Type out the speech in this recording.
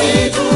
sido